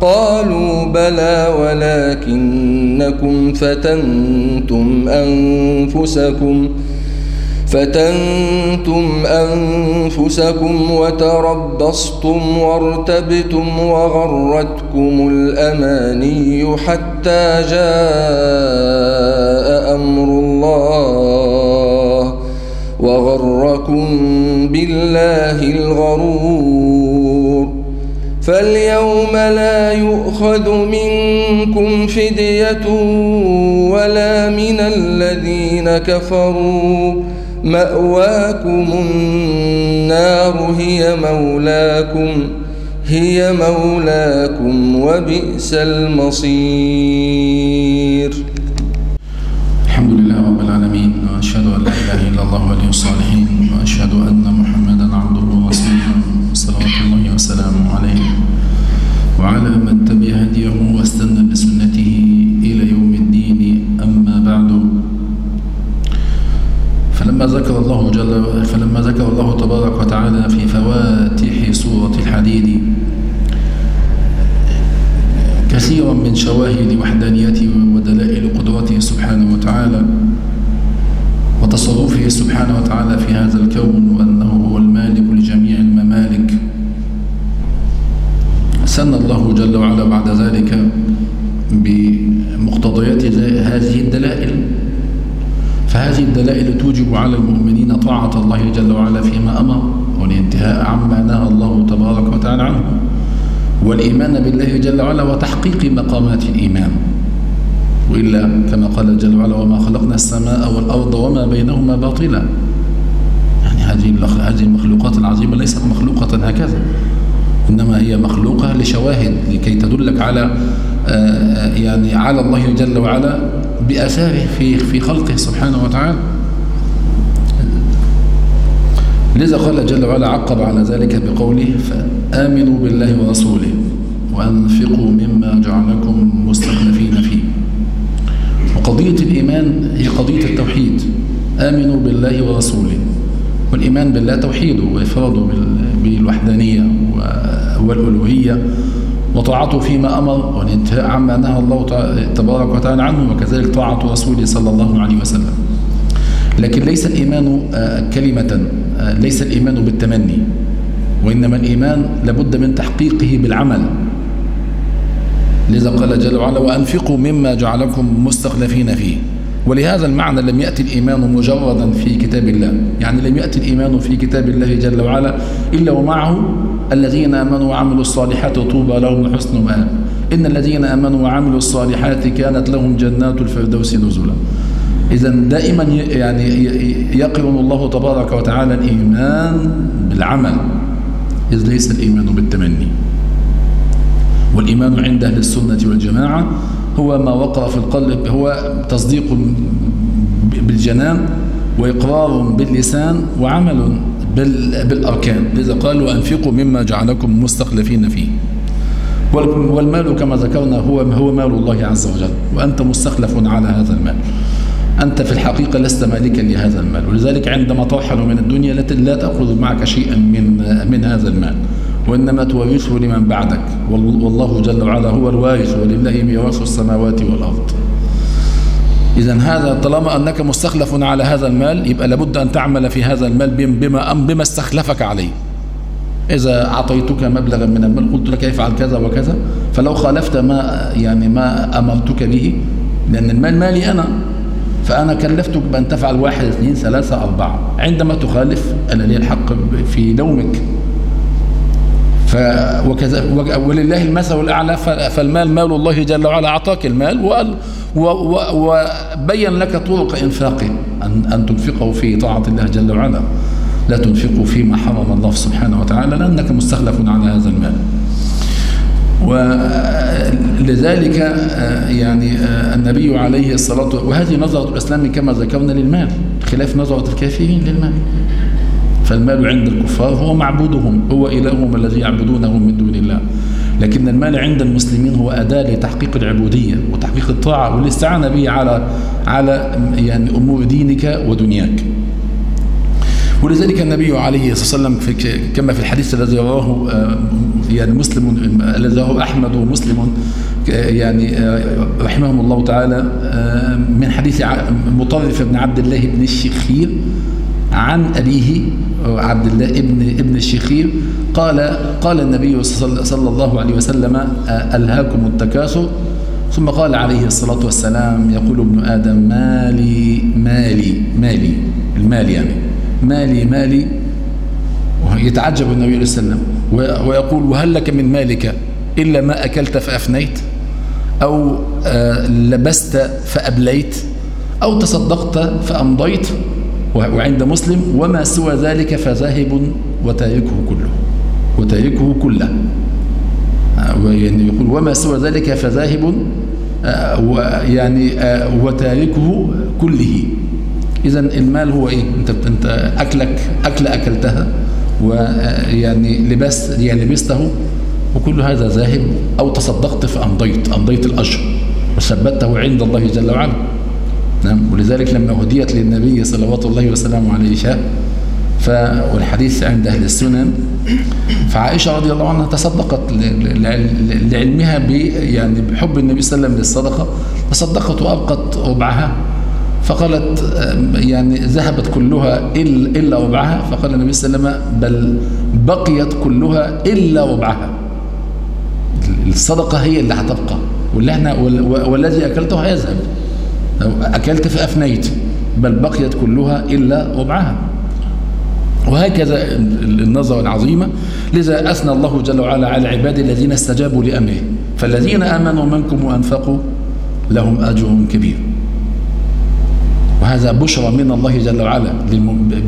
قالوا بلى ولكنكم فتنتم أنفسكم فتنتم أنفسكم وتربصتم وارتبتم وغرتكم الأماني حتى جاء أمر الله وغركم بالله الغرور فاليوم لا يؤخذ منكم فدية ولا من الذين كفروا. مأواكم النار هي مولاكم هي مولاكم وبئس المصير. الحمد لله رب العالمين وأشهد أن لا إله إلا الله ولي الصالحين. وعلى من تبع هديه واستنى بسنته إلى يوم الدين. أما بعد فلما ذكر الله جل فلما ذكر الله تبارك وتعالى في فواتح سورة الحديد كثيرا من شواهد وحدانيته ودلائل قدرته سبحانه وتعالى وتصرفه سبحانه وتعالى في هذا الكون. وأنه سن الله جل وعلا بعد ذلك بمقتضيات هذه الدلائل. فهذه الدلائل توجب على المؤمنين طاعة الله جل وعلا فيما أمر والانتهاء عما نهى الله تبارك وتعالى عنه. والإيمان بالله جل وعلا وتحقيق مقامات الإيمان. وإلا كما قال جل وعلا وما خلقنا السماء والأرض وما بينهما باطلا. يعني هذه هذه المخلوقات العظيمة ليست مخلوقة هكذا. إنما هي مخلوقة لشواهد لكي تدلك على يعني على الله جل وعلا بأثاره في في خلقه سبحانه وتعالى. لذا قال جل وعلا عقب على ذلك بقوله فآمنوا بالله ورسوله وأنفقوا مما جعلكم مستخلفين فيه. وقضية الإيمان هي قضية التوحيد. آمنوا بالله ورسوله. والإيمان بالله توحيده وإفراده بالوحدانية والألوهية وطاعته فيما أمر والانتهاء عما نهى الله تبارك وتعالى عنه وكذلك طاعة رسوله صلى الله عليه وسلم. لكن ليس الإيمان كلمة ليس الإيمان بالتمني وإنما الإيمان لابد من تحقيقه بالعمل. لذا قال جل وعلا وأنفقوا مما جعلكم مستخلفين فيه. ولهذا المعنى لم يأتي الإيمان مجردا في كتاب الله. يعني لم يأتي الإيمان في كتاب الله جل وعلا إلا ومعه الذين آمنوا وعملوا الصالحات طوبى لهم حسن مآب إن الذين آمنوا وعملوا الصالحات كانت لهم جنات الفردوس نزلا. إذا دائما يعني يقرن الله تبارك وتعالى الإيمان بالعمل. إذ ليس الإيمان بالتمني. والإيمان عند أهل السنة والجماعة هو ما وقع في القلب هو تصديق بالجنان وإقرار باللسان وعمل بالأركان. لذا قال وأنفقوا مما جعلكم مستخلفين فيه. والمال كما ذكرنا هو هو مال الله عز وجل وأنت مستخلف على هذا المال. أنت في الحقيقة لست مالكا لهذا المال. ولذلك عندما ترحل من الدنيا لا تأخذ معك شيئا من من هذا المال. وإنما تورثه لمن بعدك. والله جل وعلا هو الوارث ولله ميراث السماوات والأرض. إذا هذا طالما أنك مستخلف على هذا المال يبقى لابد أن تعمل في هذا المال بما بما استخلفك عليه. إذا أعطيتك مبلغا من المال قلت لك افعل كذا وكذا فلو خالفت ما يعني ما أمرتك به لأن المال مالي أنا. فأنا كلفتك بأن تفعل واحد اثنين ثلاثة أربعة. عندما تخالف أنا لي الحق في لومك ف ولله المثل الأعلى فالمال مال الله جل وعلا أعطاك المال وقال وبين لك طرق إنفاقه أن, أن تنفقه في طاعة الله جل وعلا. لا تنفقه فيما حرم الله سبحانه وتعالى لأنك مستخلف على هذا المال. ولذلك يعني النبي عليه الصلاة وهذه نظرة الإسلام كما ذكرنا للمال خلاف نظرة الكافرين للمال. فالمال عند الكفار هو معبودهم هو إلههم الذي يعبدونه من دون الله. لكن المال عند المسلمين هو أداة لتحقيق العبودية وتحقيق الطاعة والاستعانة به على على يعني أمور دينك ودنياك. ولذلك النبي عليه الصلاة والسلام في كما في الحديث الذي رواه يعني مسلم الذي رواه أحمد ومسلم يعني رحمهم الله تعالى من حديث مطرف بن عبد الله بن الشخير عن أبيه عبد الله ابن ابن الشخير قال قال النبي صلى الله عليه وسلم ألهاكم التكاثر؟ ثم قال عليه الصلاة والسلام يقول ابن آدم مالي مالي مالي المال يعني مالي مالي. يتعجب النبي عليه السلام ويقول وهل لك من مالك إلا ما أكلت فأفنيت؟ أو لبست فأبليت؟ أو تصدقت فأمضيت؟ وعند مسلم وما سوى ذلك فذاهب وتاركه كله وتاركه كله. يعني يقول وما سوى ذلك فذاهب يعني وتاركه كله. اذا المال هو إيه؟ أنت أنت أكلك اكل أكلتها ويعني لباس يعني لبسته وكل هذا ذاهب أو تصدقت فأمضيت أمضيت الأجر وثبته عند الله جل وعلا. نعم. ولذلك لما هديت للنبي صلوات الله وسلامه عليه ف والحديث عند أهل السنن فعائشة رضي الله عنها تصدقت لعلمها ب يعني بحب النبي صلى الله عليه وسلم للصدقة تصدقت وأبقت ربعها فقالت يعني ذهبت كلها إلا ربعها فقال النبي صلى الله عليه وسلم بل بقيت كلها إلا ربعها الصدقة هي اللي هتبقى واللي إحنا والذي أكلته هيذهب. أكلت فأفنيت بل بقيت كلها إلا ربعها. وهكذا النظرة العظيمة. لذا أثنى الله جل وعلا على عباد الذين استجابوا لأمره. فالذين آمنوا منكم وأنفقوا لهم أجر كبير. وهذا بشرى من الله جل وعلا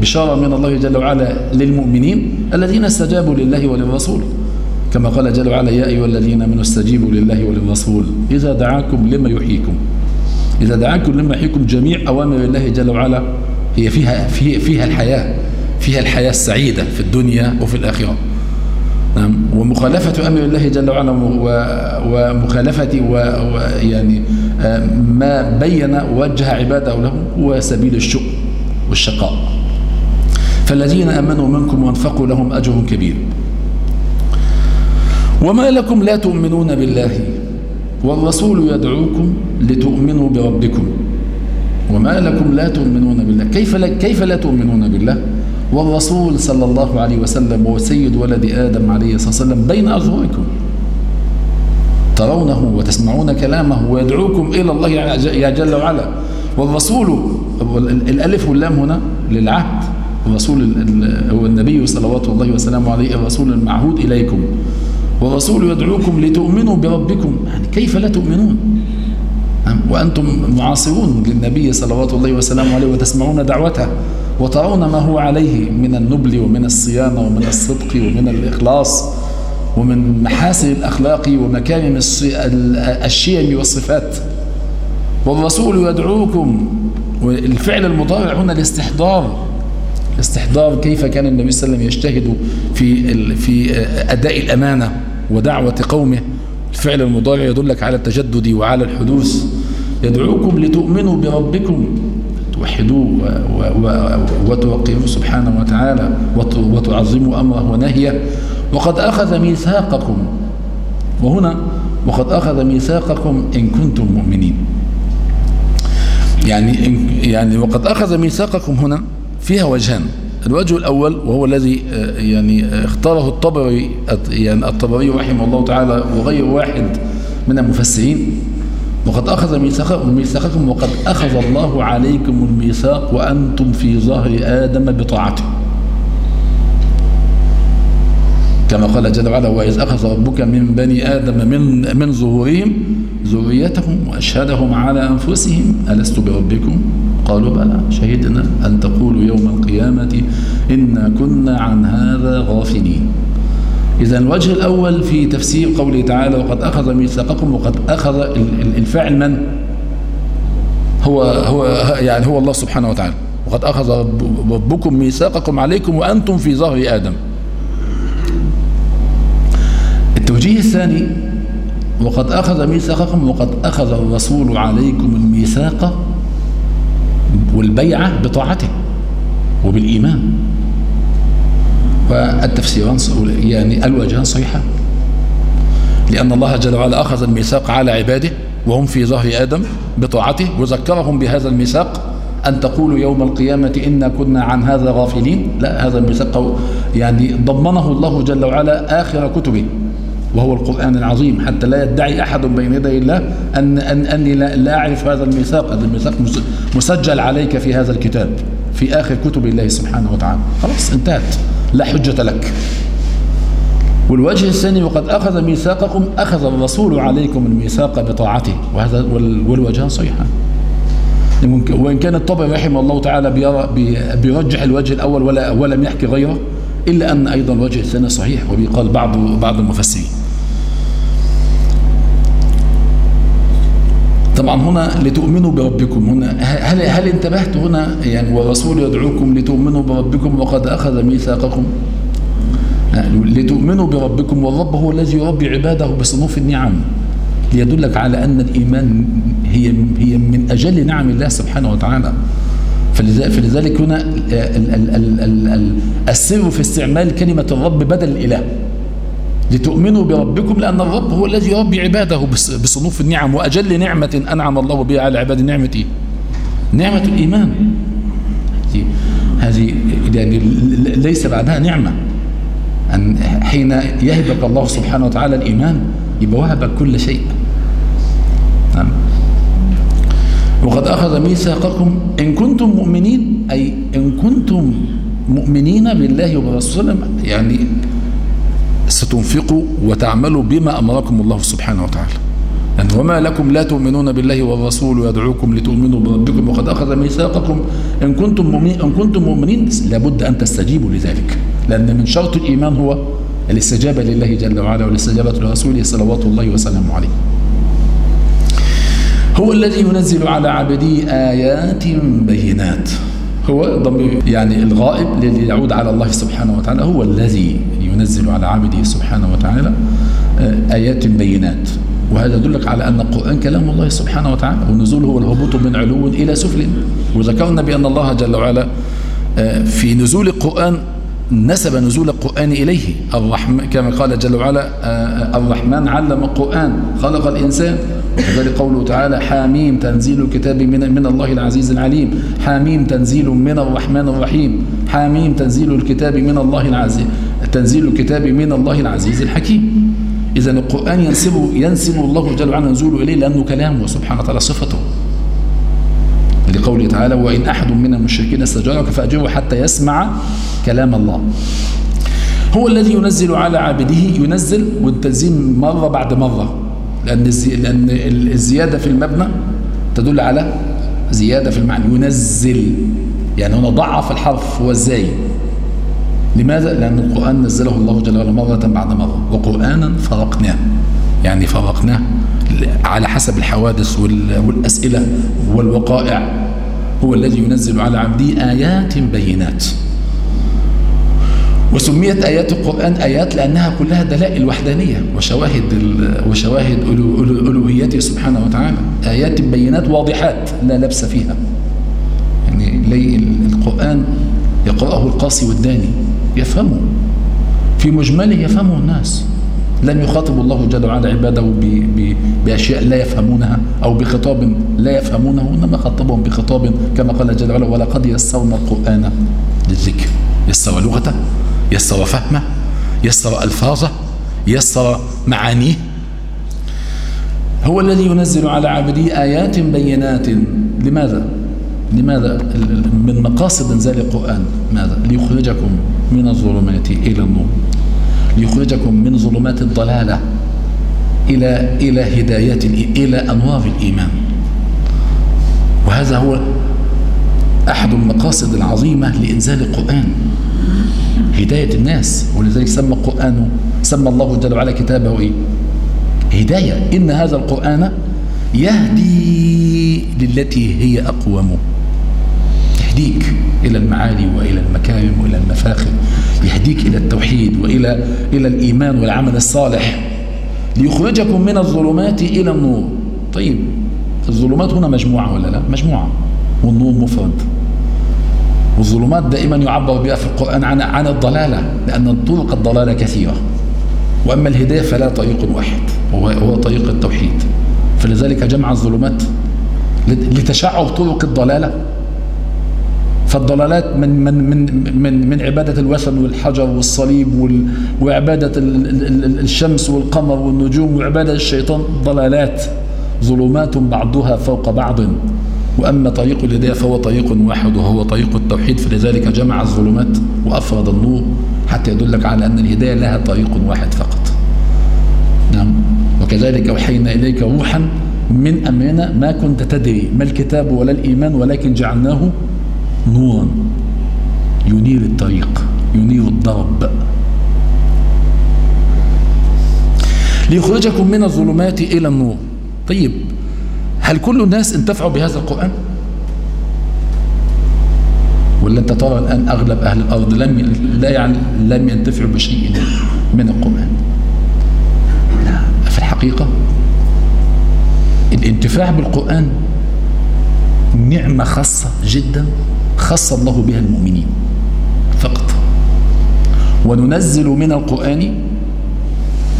بشارة من الله جل وعلا للمؤمنين الذين استجابوا لله وللرسول. كما قال جل وعلا يا أيها الذين آمنوا استجيبوا لله وللرسول إذا دعاكم لما يحييكم. إذا دعاكم لما يحييكم جميع أوامر الله جل وعلا هي فيها في فيها الحياة فيها الحياة السعيدة في الدنيا وفي الآخرة. نعم. ومخالفة أمر الله جل وعلا ومخالفة ويعني ما بين وجه عباده له هو سبيل الشؤم والشقاء. فالذين آمنوا منكم وأنفقوا لهم أجر كبير. وما لكم لا تؤمنون بالله. والرسول يدعوكم لتؤمنوا بربكم. وما لكم لا تؤمنون بالله. كيف لا, كيف لا تؤمنون بالله؟ والرسول صلى الله عليه وسلم وسيد ولد آدم عليه الصلاة والسلام بين أظهركم ترونه وتسمعون كلامه ويدعوكم إلى الله يا جل وعلا. والرسول الألف واللام هنا للعهد. الرسول هو النبي صلوات الله وسلامه عليه الرسول المعهود إليكم. والرسول يدعوكم لتؤمنوا بربكم. يعني كيف لا تؤمنون؟ نعم. وأنتم معاصرون للنبي صلوات الله وسلامه عليه وتسمعون دعوته وترون ما هو عليه من النبل ومن الصيانة ومن الصدق ومن الإخلاص ومن محاسن الأخلاق ومكارم الشيم والصفات. والرسول يدعوكم والفعل المضارع هنا الاستحضار. استحضار كيف كان النبي صلى الله عليه وسلم يجتهد في في أداء الأمانة ودعوة قومه. الفعل المضارع يدلك على التجدد وعلى الحدوث. يدعوكم لتؤمنوا بربكم. توحدوه وتوقروه سبحانه وتعالى. وتعظموا أمره ونهيه. وقد أخذ ميثاقكم. وهنا وقد أخذ ميثاقكم إن كنتم مؤمنين. يعني يعني وقد أخذ ميثاقكم هنا فيها وجهان. الوجه الأول وهو الذي آه، يعني آه، اختاره الطبري يعني الطبري رحمه الله تعالى وغير واحد من المفسرين. وقد أخذ ميثاقكم وقد أخذ الله عليكم الميثاق وأنتم في ظهر آدم بطاعته. كما قال جل وعلا وإذ أخذ ربك من بني آدم من من ظهورهم ذريتهم وأشهدهم على أنفسهم ألست بربكم؟ قالوا بلى شهدنا أن تقولوا يوم القيامة إنا كنا عن هذا غافلين. إذا الوجه الأول في تفسير قوله تعالى وقد أخذ ميثاقكم وقد أخذ الفاعل من؟ هو هو يعني هو الله سبحانه وتعالى. وقد أخذ ربكم ميثاقكم عليكم وأنتم في ظهر آدم. التوجيه الثاني وقد أخذ ميثاقكم وقد أخذ الرسول عليكم الميثاق والبيعة بطاعته وبالإيمان. والتفسيران يعني الوجهان صحيحان لأن الله جل وعلا أخذ الميثاق على عباده وهم في ظهر آدم بطاعته وذكرهم بهذا الميثاق أن تقولوا يوم القيامة إنا كنا عن هذا غافلين. لا هذا الميثاق يعني ضمنه الله جل وعلا آخر كتبه. وهو القرآن العظيم. حتى لا يدعي أحد بين يدي الله أن أن أني لا, لا أعرف هذا الميثاق. هذا الميثاق مسجل عليك في هذا الكتاب في آخر كتب الله سبحانه وتعالى. خلاص انتهت. لا حجة لك. والوجه الثاني وقد أخذ ميثاقكم أخذ الرسول عليكم الميثاق بطاعته. وهذا والوجهان صحيحان. وإن كان الطبري رحمه الله تعالى بيرجح الوجه الأول ولا ولم يحكي غيره إلا أن أيضا الوجه الثاني صحيح وبيقال بعض بعض المفسرين. طبعا هنا لتؤمنوا بربكم. هنا هل هل انتبهت هنا؟ يعني والرسول يدعوكم لتؤمنوا بربكم وقد أخذ ميثاقكم؟ لتؤمنوا بربكم والرب هو الذي يربي عباده بصنوف النعم ليدلك على أن الإيمان هي هي من أجل نعم الله سبحانه وتعالى. فلذلك هنا السر في استعمال كلمة الرب بدل الإله. لتؤمنوا بربكم لأن الرب هو الذي يربي عباده بصنوف النعم وأجل نعمة أنعم الله بها على عباد نعمة إيه؟ نعمة الإيمان. هذه يعني ليس بعدها نعمة. أن حين يهبك الله سبحانه وتعالى الإيمان يبقى وهبك كل شيء. نعم. وقد أخذ ميثاقكم إن كنتم مؤمنين أي إن كنتم مؤمنين بالله وبرسوله يعني ستنفقوا وتعملوا بما أمركم الله سبحانه وتعالى. يعني وما لكم لا تؤمنون بالله والرسول يدعوكم لتؤمنوا بربكم وقد أخذ ميثاقكم. إن كنتم مؤمنين, إن كنتم مؤمنين لابد أن تستجيبوا لذلك. لأن من شرط الإيمان هو الاستجابة لله جل وعلا والاستجابة لرسوله صلوات الله وسلامه عليه. هو الذي ينزل على عبده آيات بينات. هو ضمير يعني الغائب الذي يعود على الله سبحانه وتعالى هو الذي ينزل على عبده سبحانه وتعالى آه، آيات بينات. وهذا يدلك على أن القرآن كلام الله سبحانه وتعالى والنزول هو الهبوط من علو إلى سفل. وذكرنا بأن الله جل وعلا آه، في نزول القرآن نسب نزول القرآن إليه. الرحمن كما قال جل وعلا آه، الرحمن علم القرآن خلق الإنسان. وكذلك قوله تعالى حاميم تنزيل الكتاب من من الله العزيز العليم. حاميم تنزيل من الرحمن الرحيم. حاميم تنزيل الكتاب من الله العزيز. تنزيل الكتاب من الله العزيز الحكيم. إذا القرآن ينسب ينسب الله جل وعلا نزوله إليه لأنه كلامه سبحانه وتعالى صفته. لقوله تعالى وإن أحد من المشركين استجارك فأجره حتى يسمع كلام الله. هو الذي ينزل على عبده ينزل والتنزيل مرة بعد مرة. لأن لأن الزيادة في المبنى تدل على زيادة في المعنى ينزل. يعني هنا ضعف الحرف هو إزاي؟ لماذا؟ لأن القرآن نزله الله جل وعلا مرة بعد مرة وقرآنا فرقناه. يعني فرقناه على حسب الحوادث والأسئلة والوقائع. هو الذي ينزل على عبده آيات بينات. وسميت آيات القرآن آيات لأنها كلها دلائل وحدانية وشواهد وشواهد ألوهيته سبحانه وتعالى. آيات بينات واضحات لا لبس فيها. يعني القرآن يقرأه القاسي والداني. يفهمه في مجملة يفهمه الناس. لم يخاطب الله جل وعلا عباده بأشياء لا يفهمونها أو بخطاب لا يفهمونه إنما خاطبهم بخطاب كما قال جل وعلا ولقد يسرنا القرآن للذكر يسر لغته يسر فهمة يسر ألفاظه يسر معانيه. هو الذي ينزل على عبده آيات بينات. لماذا؟ لماذا؟ من مقاصد انزال القرآن ماذا؟ ليخرجكم من الظلمات إلى النور. ليخرجكم من ظلمات الضلالة إلى إلى هدايات إلى أنوار الإيمان. وهذا هو أحد المقاصد العظيمة لإنزال القرآن. هداية الناس ولذلك سمى القرآن سمى الله جل وعلا كتابه إيه؟ هداية. إن هذا القرآن يهدي للتي هي أقوم. يهديك إلى المعالي وإلى المكارم وإلى المفاخر يهديك إلى التوحيد وإلى إلى الإيمان والعمل الصالح. ليخرجكم من الظلمات إلى النور. طيب الظلمات هنا مجموعة ولا لا؟ مجموعة. والنور مفرد. والظلمات دائما يعبر بها في القرآن عن عن الضلالة لأن طرق الضلالة كثيرة. وأما الهداية فلا طريق واحد وهو هو طريق التوحيد. فلذلك جمع الظلمات لتشعب طرق الضلالة. فالضلالات من من من من من عبادة الوثن والحجر والصليب وعبادة الشمس والقمر والنجوم وعبادة الشيطان ضلالات. ظلمات بعضها فوق بعض. وأما طريق الهداية فهو طريق واحد وهو طريق التوحيد فلذلك جمع الظلمات وأفرد النور حتى يدلك على أن الهداية لها طريق واحد فقط. نعم. وكذلك أوحينا إليك روحا من أمرنا ما كنت تدري ما الكتاب ولا الإيمان ولكن جعلناه نورا ينير الطريق ينير الضرب. ليخرجكم من الظلمات إلى النور. طيب هل كل الناس انتفعوا بهذا القرآن؟ ولا أنت ترى الآن أغلب أهل الأرض لم لا يعني لم ينتفعوا بشيء من القرآن؟ في الحقيقة الانتفاع بالقرآن نعمة خاصة جدا. خص الله بها المؤمنين فقط. وننزل من القرآن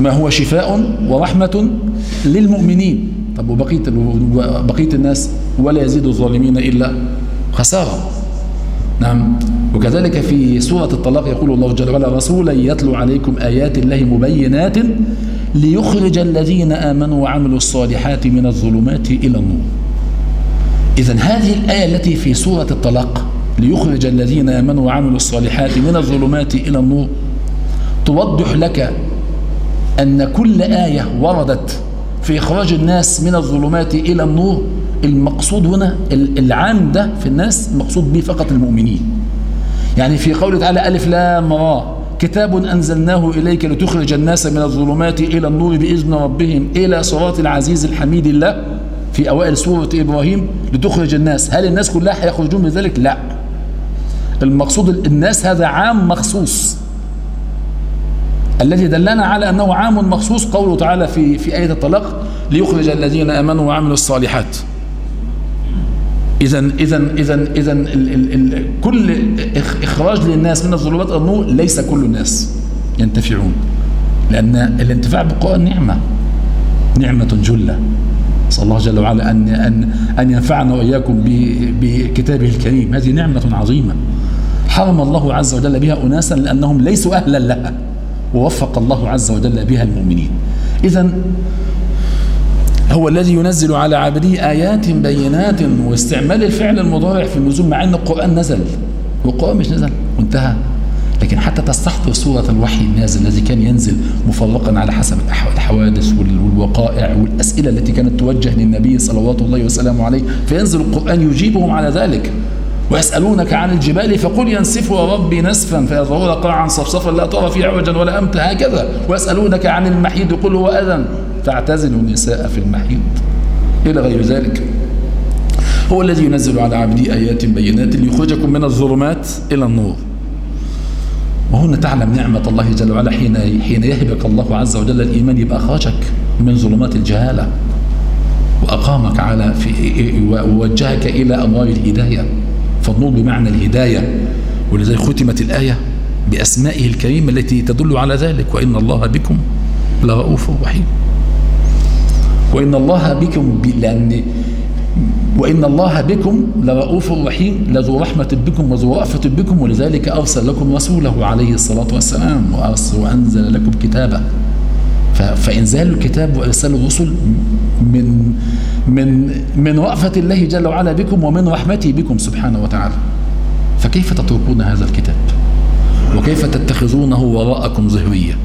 ما هو شفاء ورحمة للمؤمنين. طب وبقية, وبقية الناس ولا يزيد الظالمين إلا خسارة. نعم. وكذلك في سورة الطلاق يقول الله جل وعلا رسولا يتلو عليكم آيات الله مبينات ليخرج الذين آمنوا وعملوا الصالحات من الظلمات إلى النور. إذا هذه الآية التي في سورة الطلاق ليخرج الذين آمنوا وعملوا الصالحات من الظلمات إلى النور. توضح لك أن كل آية وردت في إخراج الناس من الظلمات إلى النور. المقصود هنا العام ده في الناس مقصود به فقط المؤمنين. يعني في قوله تعالى ألف لام را كتاب أنزلناه إليك لتخرج الناس من الظلمات إلى النور بإذن ربهم إلى صراط العزيز الحميد الله في أوائل سورة إبراهيم لتخرج الناس. هل الناس كلها هيخرجون بذلك لا. المقصود الناس هذا عام مخصوص. الذي دلنا على أنه عام مخصوص قوله تعالى في في آية الطلاق ليخرج الذين آمنوا وعملوا الصالحات. إذا إذا إذا إذا كل إخراج للناس من الظلمات النور ليس كل الناس ينتفعون. لأن الانتفاع بالقرآن نعمة نعمة جلة. نسأل الله جل وعلا أن أن أن ينفعنا وإياكم بكتابه الكريم. هذه نعمة عظيمة. حرم الله عز وجل بها أناسا لأنهم ليسوا أهلا لها. ووفق الله عز وجل بها المؤمنين. إذا هو الذي ينزل على عبده آيات بينات واستعمال الفعل المضارع في النزول مع أن القرآن نزل. والقرآن مش نزل وانتهى. لكن حتى تستحضر صورة الوحي النازل الذي كان ينزل مفرقا على حسب الحوادث والوقائع والأسئلة التي كانت توجه للنبي صلوات الله وسلامه عليه. فينزل القرآن يجيبهم على ذلك. ويسألونك عن الجبال فقل ينسفها ربي نسفا فيظهر قاعا صفصفا لا ترى فيه عوجا ولا أمتا هكذا. ويسألونك عن المحيض قل هو أذى فاعتزلوا النساء في المحيض إلى غير ذلك. هو الذي ينزل على عبده آيات بينات ليخرجكم من الظلمات إلى النور. وهنا تعلم نعمة الله جل وعلا حين حين يهبك الله عز وجل الإيمان يبقى أخرجك من ظلمات الجهالة. وأقامك على في ووجهك إلى أنوار الهداية. فالنور بمعنى الهداية ولذلك ختمت الآية بأسمائه الكريمة التي تدل على ذلك وإن الله بكم لرؤوف رحيم. وإن الله بكم لأن وإن الله بكم لرؤوف رحيم لذو رحمة بكم وذو رأفة بكم ولذلك أرسل لكم رسوله عليه الصلاة والسلام وأنزل لكم كتابه. فإنزال الكتاب وإرسال الرسل من من من رأفة الله جل وعلا بكم ومن رحمته بكم سبحانه وتعالى. فكيف تتركون هذا الكتاب؟ وكيف تتخذونه وراءكم ظهريا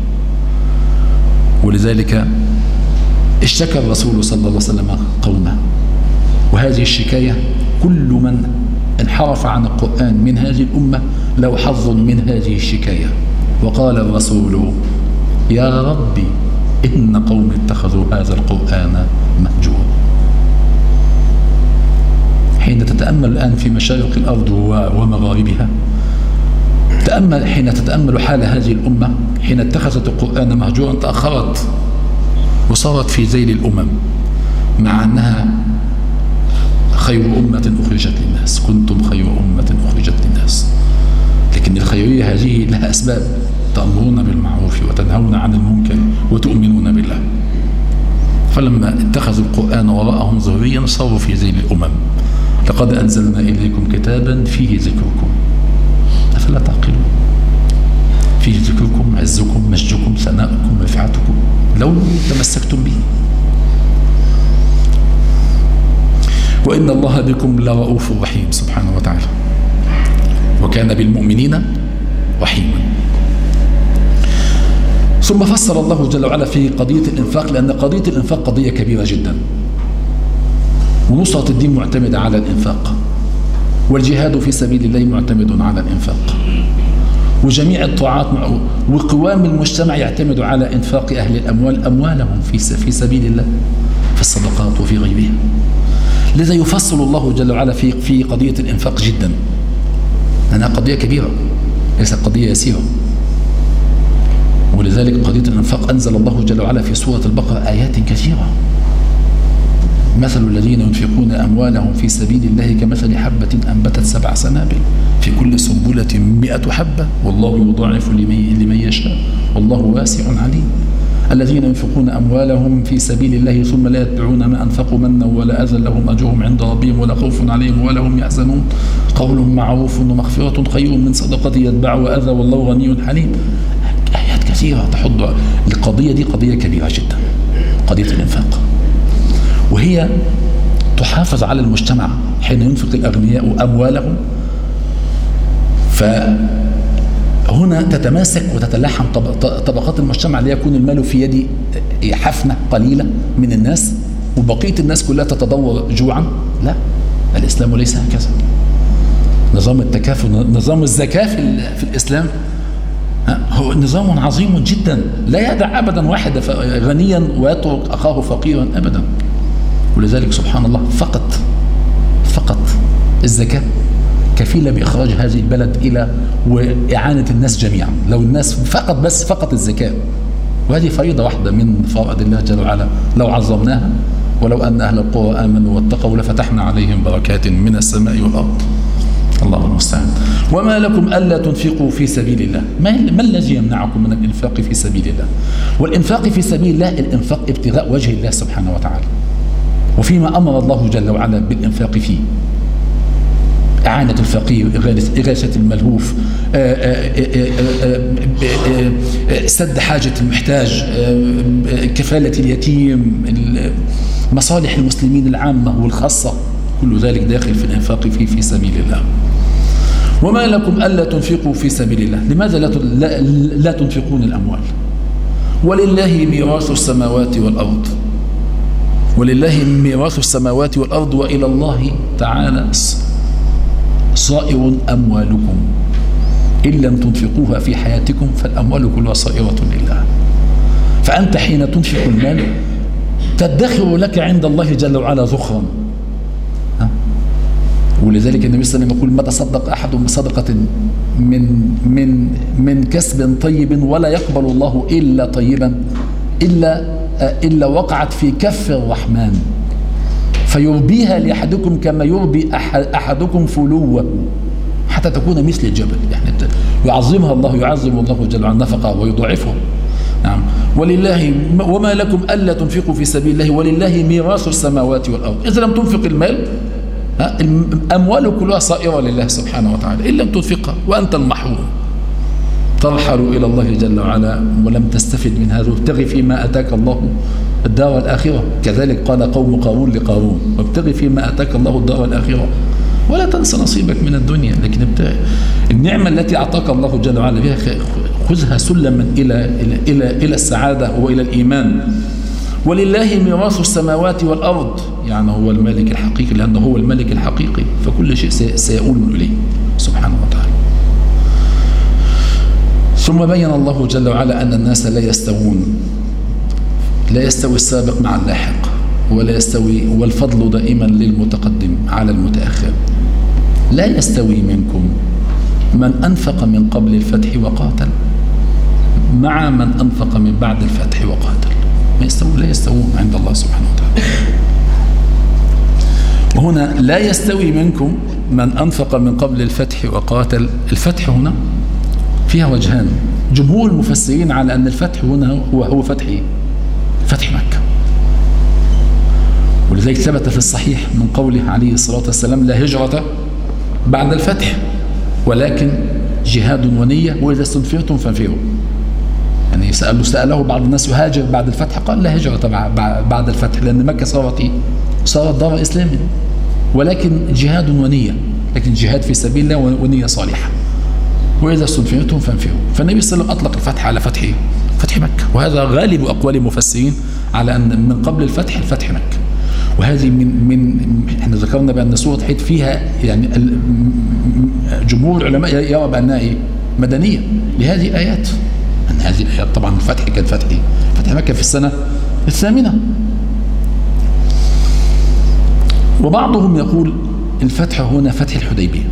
ولذلك اشتكى الرسول صلى الله عليه وسلم قومه. وهذه الشكاية كل من انحرف عن القرآن من هذه الأمة له حظ من هذه الشكاية. وقال الرسول يا ربي إن قوم اتخذوا هذا القرآن مهجورا حين تتأمل الآن في مشارق الأرض ومغاربها تأمل حين تتأمل حال هذه الأمة حين اتخذت القرآن مهجورا تأخرت وصارت في ذيل الأمم مع أنها خير أمة أخرجت للناس. كنتم خير أمة أخرجت للناس. لكن الخيرية هذه لها أسباب. تأمرون بالمعروف وتنهون عن المنكر وتؤمنون بالله. فلما اتخذوا القرآن وراءهم ظهريا صاروا في ذيل الأمم. لقد أنزلنا إليكم كتابا فيه ذكركم. أفلا تعقلون؟ فيه ذكركم عزكم مجدكم ثناؤكم رفعتكم. لو تمسكتم به. وإن الله بكم لرؤوف رحيم سبحانه وتعالى. وكان بالمؤمنين رحيما. ثم فسر الله جل وعلا في قضية الإنفاق لأن قضية الإنفاق قضية كبيرة جدا. ونصرة الدين معتمدة على الإنفاق. والجهاد في سبيل الله معتمد على الإنفاق. وجميع الطاعات وقوام المجتمع يعتمد على إنفاق أهل الأموال أموالهم في في سبيل الله في الصدقات وفي غيرها. لذا يفصل الله جل وعلا في في قضية الإنفاق جدا. لأنها قضية كبيرة ليست قضية يسيرة. ولذلك قضية الإنفاق أنزل الله جل وعلا في سورة البقرة آيات كثيرة. مثل الذين ينفقون أموالهم في سبيل الله كمثل حبة أنبتت سبع سنابل في كل سنبلة مئة حبة والله يضاعف لمن يشاء. والله واسع عليم. الذين ينفقون أموالهم في سبيل الله ثم لا يتبعون ما أنفقوا منا ولا أذى لهم أجرهم عند ربهم ولا خوف عليهم ولا هم يحزنون. قول معروف ومغفرة خير من صدقة يتبع وأذى والله غني حليم. كثيرة تحض القضية دي قضية كبيرة جدا قضية الإنفاق. وهي تحافظ على المجتمع حين ينفق الأغنياء أموالهم. فهنا تتماسك وتتلاحم طبقات المجتمع ليكون المال في يد حفنة قليلة من الناس وبقية الناس كلها تتدور جوعا. لا الإسلام ليس هكذا. نظام التكافل نظام الزكاة في الإسلام هو نظام عظيم جدا. لا يدع أبدا واحد غنيا ويترك أخاه فقيرا أبدا. ولذلك سبحان الله فقط فقط الزكاة كفيلة بإخراج هذه البلد إلى وإعانة الناس جميعا. لو الناس فقط بس فقط الزكاة. وهذه فريضة واحدة من فرائض الله جل وعلا. لو عظمناها ولو أن أهل القرى آمنوا واتقوا لفتحنا عليهم بركات من السماء والأرض. الله المستعان وما لكم ألا تنفقوا في سبيل الله. ما, الذي يمنعكم من الإنفاق في سبيل الله؟ والإنفاق في سبيل الله الإنفاق ابتغاء وجه الله سبحانه وتعالى. وفيما أمر الله جل وعلا بالإنفاق فيه. إعانة الفقير إغاثة الملهوف سد حاجة المحتاج كفالة اليتيم مصالح المسلمين العامة والخاصة. كل ذلك داخل في الإنفاق فيه في سبيل الله. وما لكم ألا تنفقوا في سبيل الله لماذا لا لا تنفقون الأموال؟ ولله ميراث السماوات والأرض. ولله ميراث السماوات والأرض وإلى الله تعالى صائر أموالكم. إن لم تنفقوها في حياتكم فالأموال كلها صائرة لله. فأنت حين تنفق المال تدخر لك عند الله جل وعلا ذخرا. ولذلك النبي صلى الله عليه وسلم يقول ما تصدق أحد بصدقة من من من كسب طيب ولا يقبل الله إلا طيبا إلا إلا وقعت في كف الرحمن. فيربيها لأحدكم كما يربي أحدكم فلوه حتى تكون مثل الجبل يعني يعظمها الله يعظم الله جل وعلا نفقه ويضعفه نعم. ولله وما لكم ألا تنفقوا في سبيل الله ولله ميراث السماوات والأرض. إذا لم تنفق المال الأموال كلها صائرة لله سبحانه وتعالى. إن لم تنفقها وأنت المحروم. ترحل إلى الله جل وعلا ولم تستفد من هذا. ابتغي فيما أتاك الله الدار الآخرة. كذلك قال قوم قارون لقارون. وابتغي فيما أتاك الله الدار الآخرة. ولا تنسى نصيبك من الدنيا. لكن ابتغي. النعمة التي أعطاك الله جل وعلا بها خذها سلما إلى, إلى, إلى, إلى السعادة وإلى الإيمان. ولله ميراث السماوات والأرض. يعني هو الملك الحقيقي لأنه هو الملك الحقيقي فكل شيء سيؤول إليه سبحانه وتعالى. ثم بين الله جل وعلا أن الناس لا يستوون. لا يستوي السابق مع اللاحق ولا يستوي والفضل دائما للمتقدم على المتأخر. لا يستوي منكم من أنفق من قبل الفتح وقاتل. مع من أنفق من بعد الفتح وقاتل. ما يستوون لا يستوون عند الله سبحانه وتعالى. وهنا لا يستوي منكم من أنفق من قبل الفتح وقاتل. الفتح هنا فيها وجهان. جمهور المفسرين على أن الفتح هنا هو هو فتح فتح مكة. ولذلك ثبت في الصحيح من قوله عليه الصلاة والسلام لا هجرة بعد الفتح ولكن جهاد ونية وإذا استنفرتم فانفروا. يعني سأله سأله بعض الناس يهاجر بعد الفتح قال لا هجرة بعد الفتح لأن مكة صارت إيه؟ صارت دار إسلام. ولكن جهاد ونية لكن جهاد في سبيل الله ونية صالحة. وإذا استنفرتم فانفروا. فالنبي صلى الله عليه وسلم أطلق الفتح على فتح فتح مكة. وهذا غالب أقوال المفسرين على أن من قبل الفتح الفتح مكة. وهذه من من إحنا ذكرنا بأن سورة حيد فيها يعني جمهور العلماء يرى بأنها إيه؟ مدنية لهذه الآيات. أن هذه الآيات طبعا الفتح كان فتح إيه؟ فتح مكة في السنة الثامنة. وبعضهم يقول الفتح هنا فتح الحديبية.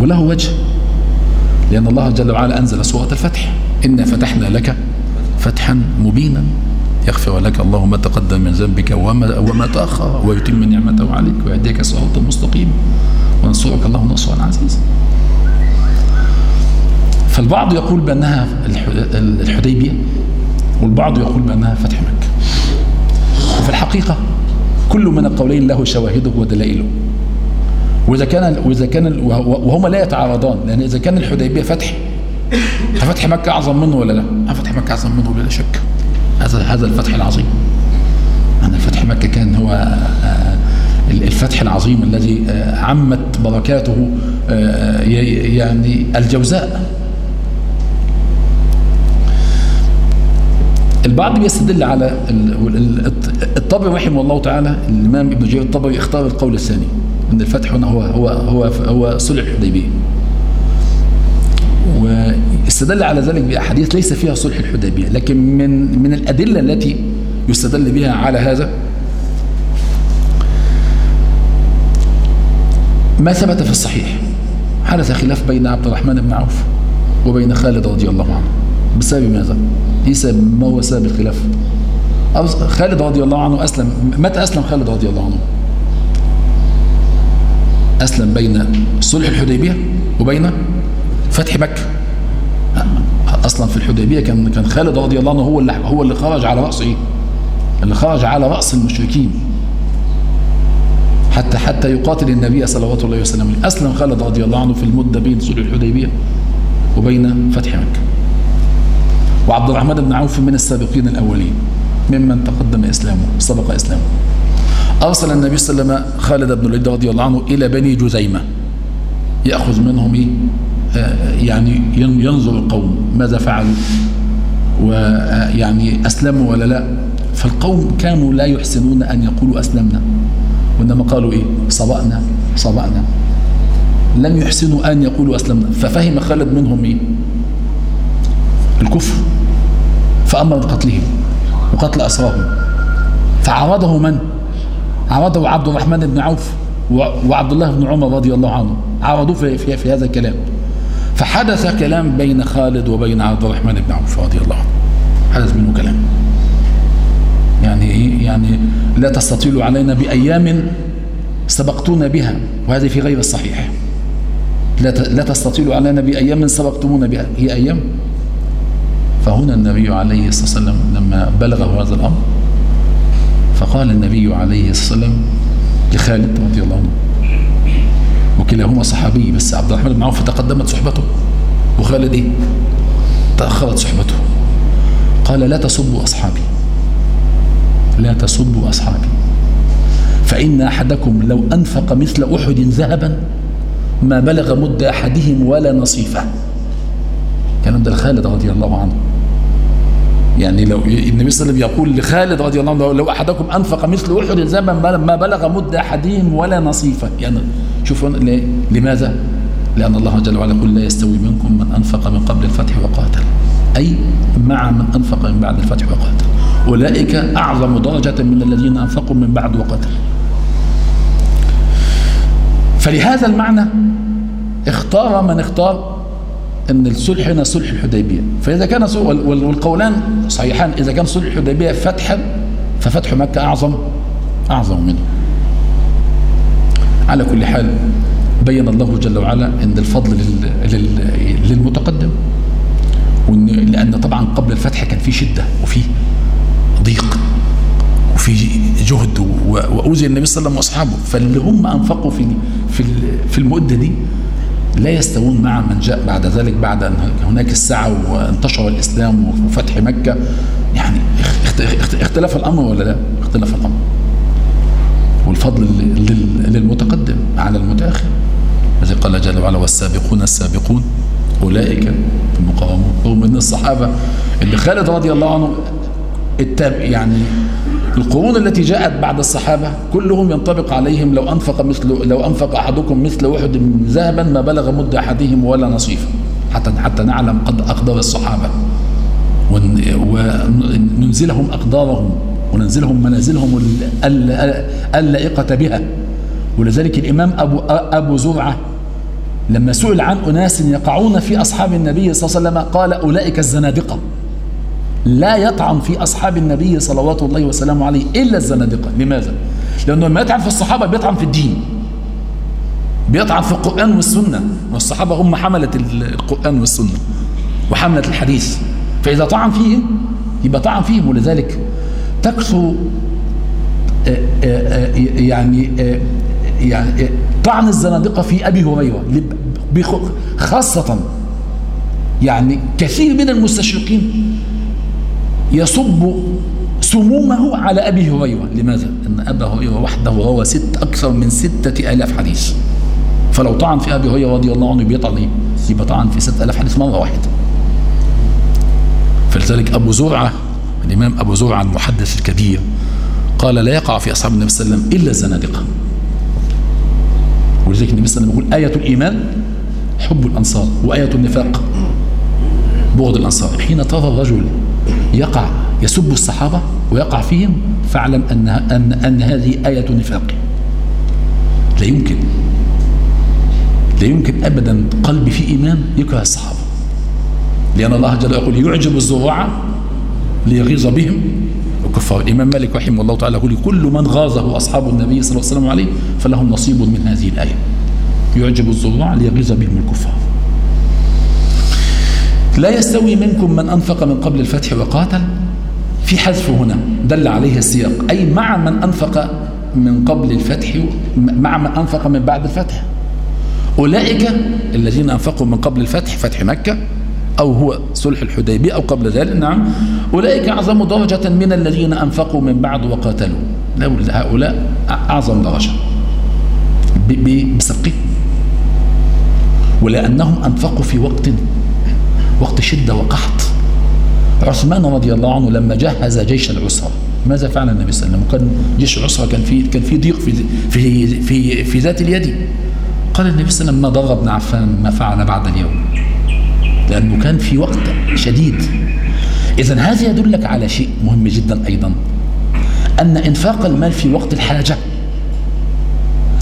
وله وجه لأن الله جل وعلا أنزل سورة الفتح. إنا فتحنا لك فتحا مبينا. يغفر لك الله ما تقدم من ذنبك وما, وما تأخر ويتم نعمته عليك. ويهديك صراطا مستقيما وينصرك الله نصرا عزيزا. فالبعض يقول بأنها الحديبية والبعض يقول بأنها فتح مكة. وفي الحقيقة كل من القولين له شواهده ودلائله. وإذا كان وإذا كان وهما لا يتعارضان لأن إذا كان الحديبية فتح ففتح مكة أعظم منه ولا لا؟ فتح مكة أعظم منه بلا شك. هذا هذا الفتح العظيم. أن فتح مكة كان هو آه، الفتح العظيم الذي آه، عمت بركاته آه، يعني الجوزاء. البعض بيستدل على الطبري رحمه الله تعالى الإمام ابن جرير الطبري اختار القول الثاني إن الفتح هنا هو هو هو هو صلح الحديبية. واستدل على ذلك بأحاديث ليس فيها صلح الحديبية لكن من من الأدلة التي يستدل بها على هذا ما ثبت في الصحيح. حدث خلاف بين عبد الرحمن بن عوف وبين خالد رضي الله عنه. بسبب ماذا؟ إيه سبب ما هو سبب الخلاف؟ خالد رضي الله عنه أسلم متى أسلم خالد رضي الله عنه؟ أسلم بين صلح الحديبية وبين فتح مكة أصلا في الحديبية كان كان خالد رضي الله عنه هو اللي هو اللي خرج على رأس إيه؟ اللي خرج على رأس المشركين حتى حتى يقاتل النبي صلوات الله وسلامه أسلم خالد رضي الله عنه في المدة بين صلح الحديبية وبين فتح مكة وعبد الرحمن بن عوف من السابقين الأولين ممن تقدم إسلامه سبق إسلامه. أرسل النبي صلى الله عليه وسلم خالد بن الوليد رضي الله عنه إلى بني جزيمة. يأخذ منهم إيه؟ آه يعني ينظر القوم ماذا فعلوا ويعني أسلموا ولا لا. فالقوم كانوا لا يحسنون أن يقولوا أسلمنا. وإنما قالوا إيه؟ صبأنا صبأنا. لم يحسنوا أن يقولوا أسلمنا. ففهم خالد منهم إيه؟ الكفر فأمر بقتلهم وقتل أسراهم فعرضه من؟ عرضه عبد الرحمن بن عوف وعبد الله بن عمر رضي الله عنه. عرضوه في, في, في هذا الكلام. فحدث كلام بين خالد وبين عبد الرحمن بن عوف رضي الله عنه. حدث منه كلام. يعني إيه؟ يعني لا تستطيلوا علينا بأيام سبقتونا بها وهذه في غير الصحيح. لا لا تستطيلوا علينا بأيام سبقتمونا بها. هي أيام فهنا النبي عليه الصلاة والسلام لما بلغه هذا الأمر فقال النبي عليه الصلاة والسلام لخالد رضي الله عنه وكلاهما صحابي بس عبد الرحمن بن عوف تقدمت صحبته وخالد إيه تأخرت صحبته. قال لا تسبوا أصحابي لا تسبوا أصحابي فإن أحدكم لو أنفق مثل أحد ذهبا ما بلغ مد أحدهم ولا نصيفة. كلام ده لخالد رضي الله عنه. يعني لو النبي صلى الله عليه وسلم يقول لخالد رضي الله عنه لو أحدكم أنفق مثل أحد ذهبا ما بلغ مد أحدهم ولا نصيفة يعني شوفوا لماذا؟ لأن الله جل وعلا يقول لا يستوي منكم من أنفق من قبل الفتح وقاتل. أي مع من أنفق من بعد الفتح وقاتل. أولئك أعظم درجة من الذين أنفقوا من بعد وقتل فلهذا المعنى اختار من اختار إن الصلح هنا صلح الحديبية. فإذا كان والقولان صحيحان. إذا كان صلح الحديبية فتحا ففتح مكة أعظم أعظم منه. على كل حال بين الله جل وعلا إن الفضل للمتقدم وان لأن طبعا قبل الفتح كان في شدة وفي ضيق وفي جهد وأوذي النبي صلى الله عليه وسلم وأصحابه. فاللي هم أنفقوا في في في المدة دي لا يستوون مع من جاء بعد ذلك بعد أن هناك السعه وانتشر الإسلام وفتح مكة. يعني اختلف الأمر ولا لا؟ اختلف الأمر. والفضل للمتقدم على المتأخر. الذي قال جل وعلا والسابقون السابقون أولئك المقربون رغم أن الصحابة اللي خالد رضي الله عنه يعني القرون التي جاءت بعد الصحابة كلهم ينطبق عليهم لو أنفق مثل لو أنفق أحدكم مثل واحد ذهبا ما بلغ مد أحدهم ولا نصيفا حتى حتى نعلم قد أقدار الصحابة. وننزلهم أقدارهم وننزلهم منازلهم اللائقة بها. ولذلك الإمام أبو أبو زرعة لما سئل عن أناس يقعون في أصحاب النبي صلى الله عليه وسلم قال أولئك الزنادقة. لا يطعن في أصحاب النبي صلوات الله وسلامه عليه إلا الزنادقة. لماذا؟ لأنه لما يطعن في الصحابة بيطعن في الدين. بيطعن في القرآن والسنة. والصحابة هم حملة القرآن والسنة وحملة الحديث. فإذا طعن فيهم يبقى طعن فيهم. ولذلك تكثر يعني يعني طعن الزنادقة في أبي هريرة. خاصة يعني كثير من المستشرقين يصب سمومه على أبي هريرة لماذا؟ أن أبا هريرة وحده روى ست أكثر من ستة آلاف حديث فلو طعن في أبي هريرة رضي الله عنه بيطعن إيه؟ يبقى طعن في ستة آلاف حديث مرة واحدة فلذلك أبو زرعة الإمام أبو زرعة المحدث الكبير قال لا يقع في أصحاب النبي صلى الله عليه وسلم إلا الزنادقة ولذلك النبي صلى الله عليه وسلم يقول آية الإيمان حب الأنصار وآية النفاق بغض الأنصار. حين ترى الرجل يقع يسب الصحابة ويقع فيهم فاعلم أن, أن, أن هذه آية نفاق. لا يمكن. لا يمكن أبدا قلبي في إيمان يكره الصحابة. لأن الله جل يقول يعجب الزراع ليغيظ بهم. الكفار الإمام مالك رحمه الله تعالى يقول كل من غاظه أصحاب النبي صلى الله عليه وسلم عليه فلهم نصيب من هذه الآية. يعجب الزراع ليغيظ بهم الكفار. لا يستوي منكم من أنفق من قبل الفتح وقاتل؟ في حذف هنا دل عليه السياق. أي مع من أنفق من قبل الفتح مع من أنفق من بعد الفتح. أولئك الذين أنفقوا من قبل الفتح فتح مكة أو هو صلح الحديبية أو قبل ذلك نعم. أولئك أعظم درجة من الذين أنفقوا من بعد وقاتلوا. هؤلاء أعظم درجة. بسبقهم ولأنهم أنفقوا في وقت وقت شدة وقحط. عثمان رضي الله عنه لما جهز جيش العسرة ماذا فعل النبي صلى الله عليه وسلم؟ كان جيش العسرة كان في كان في ضيق في في في في ذات اليد. قال النبي صلى الله عليه وسلم ما ضر ابن عفان ما فعل بعد اليوم. لأنه كان في وقت شديد. إذا هذا يدلك على شيء مهم جدا أيضا أن إنفاق المال في وقت الحاجة